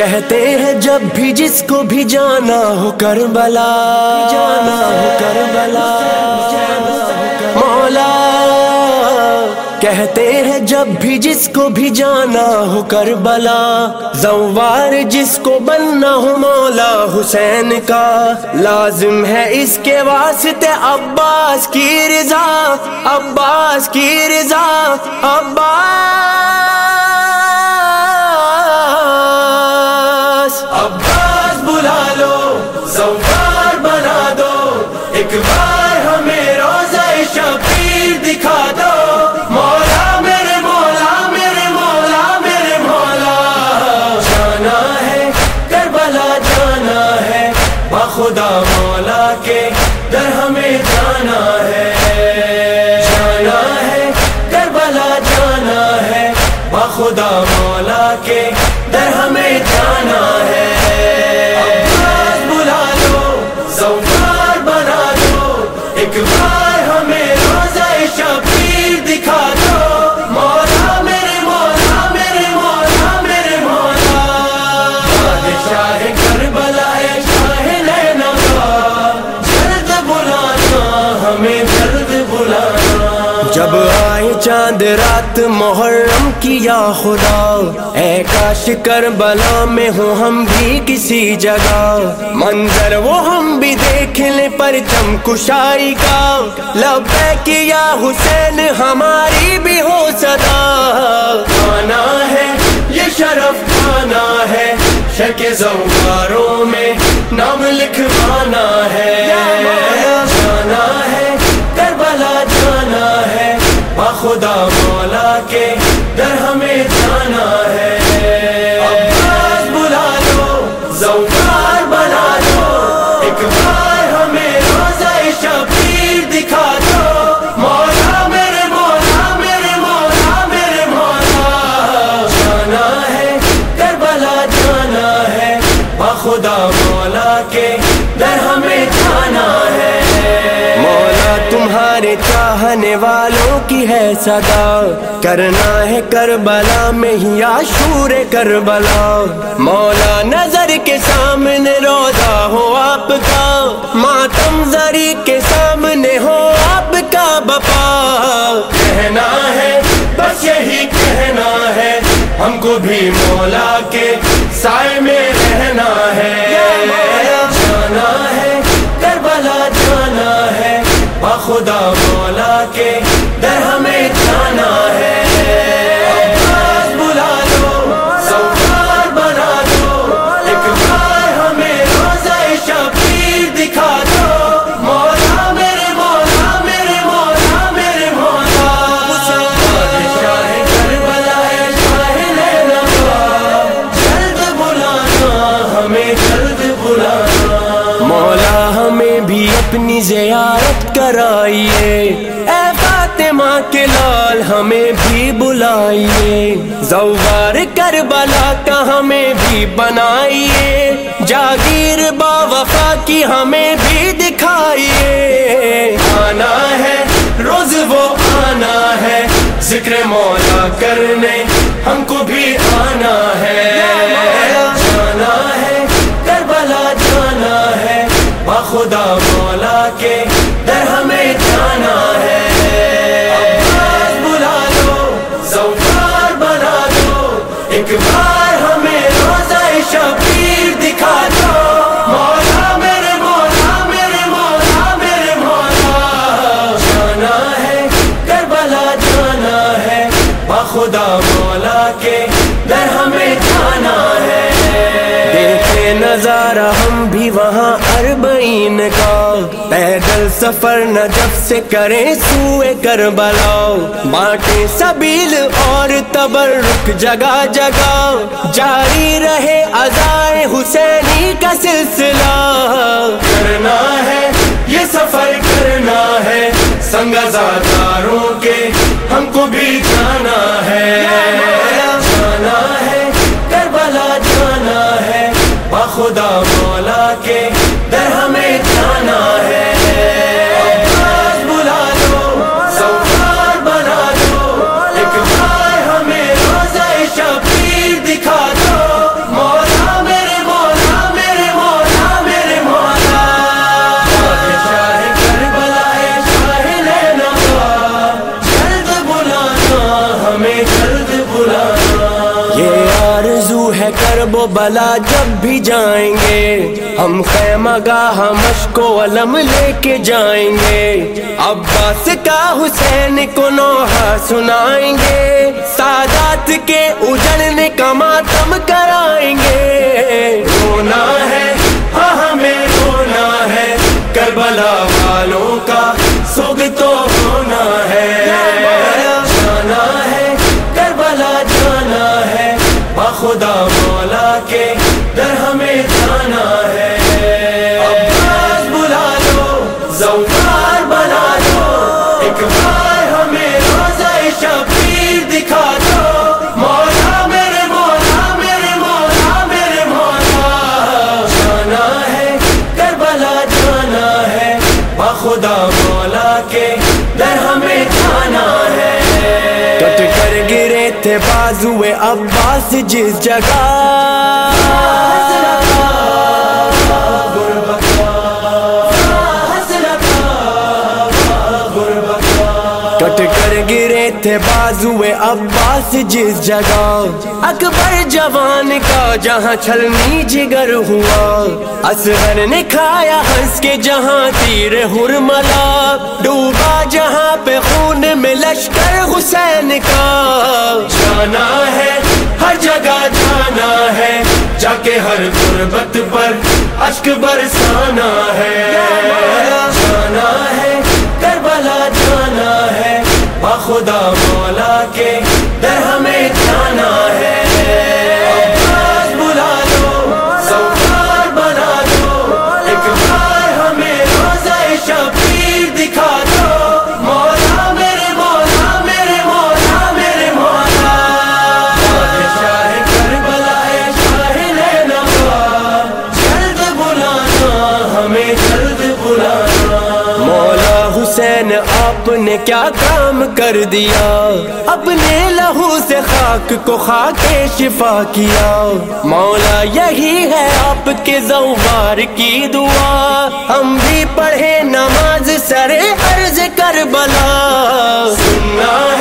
کہتے ہیں جب بھی جس کو بھی جانا ہو کربلا جانا ہو کربلا مولا، کہتے ہیں جب بھی جس کو بھی جانا ہو کربلا، زوار جس کو بننا ہو مولا حسین کا، لازم ہے اس کے واسطے عباس کی رضا، عباس کی رضا، عباس زوار بنا دو، ایک بار ہمیں روزہ شبیر دکھا دو۔ مولا میرے مولا میرے مولا میرے مولا۔ جانا ہے، کربلا جانا ہے۔ بخدا مولا کے در ہمیں جانا ہے۔ جانا ہے، کربلا جانا ہے۔ بخدا مولا کے در ہمیں ہمارا جب آئے چاند رات محرم کیا خدا؟ اے کاش کربلا میں ہوں ہم بھی کسی جگہ۔ منظر وہ ہم بھی دیکھ لیں پرچم کشائی کا۔ لب کیا حسین ہماری بھی ہو صدا۔ کھانا ہے یہ شرف کھانا ہے شک زواروں بخدا مولا کے در ہمیں جانا ہے۔ مولا تمہارے چاہنے والوں کی ہے صدا۔ کرنا ہے کربلا میں ہی آشور کربلا۔ مولا نظر کے سامنے روزہ ہو آپ کا۔ ماتم زری کے سامنے ہو آپ کا بپا۔ کہنا ہے بس یہی کہنا ہے۔ ہم کو بھی مولا کے سائے میں خدا مولا کے فاطمہ کے لال ہمیں بھی بلائیے، زوار کربلا کا ہمیں بھی بنائیے، جاگیر با وفا کی ہمیں بھی دکھائیے۔ آنا ہے، روز وہ آنا ہے، ذکر مولا کرنے ہم کو بھی آنا ہے۔ ایک بار ہمیں نظارہ، ہم بھی وہاں اربعین کا۔ پیدل سفر نجف سے کریں سوئے کربلا۔ بانٹے سبیل اور تبرک، جگہ جگہ۔ جاری رہے ازائے حسینی کا سلسلہ۔ کرنا ہے، یہ سفر کرنا ہے سنگزاداروں و بلا جب بھی جائیں گے۔ ہم خیمہ گاہ مشق و علم لے کے جائیں گے۔ عباس کا حسین کو نوحہ سنائیں گے۔ سادات کے اجڑنے کا ماتم کرائیں گے۔ رونا ہے ہاں ہمیں رونا ہے۔ کربلا والوں کا سوگ تو ہونا ہے۔ جانا ہے، کربلا جانا ہے۔ بخدا تھے بازو عباس جس جگہ گرے بازو عباس جس جگہ اکبر جوان کا جہاں چھلنی جگر ہوا۔ اصغر نے کھایا ہنس کے جہاں تیر ہرملا۔ ڈوبا جہاں پہ خون میں لشکر حسین کا۔ جانا ہے، ہر جگہ جانا ہے۔ جا کے ہر غربت پر اشک برسانا ہے۔ کیا کر دیا۔ اپنے لہو سے خاک کو خاک شفا کیا۔ مولا، یہی ہے آپ کے زوار کی دعا۔ ہم بھی پڑھے نماز سرے عرض کر بلا سننا ہے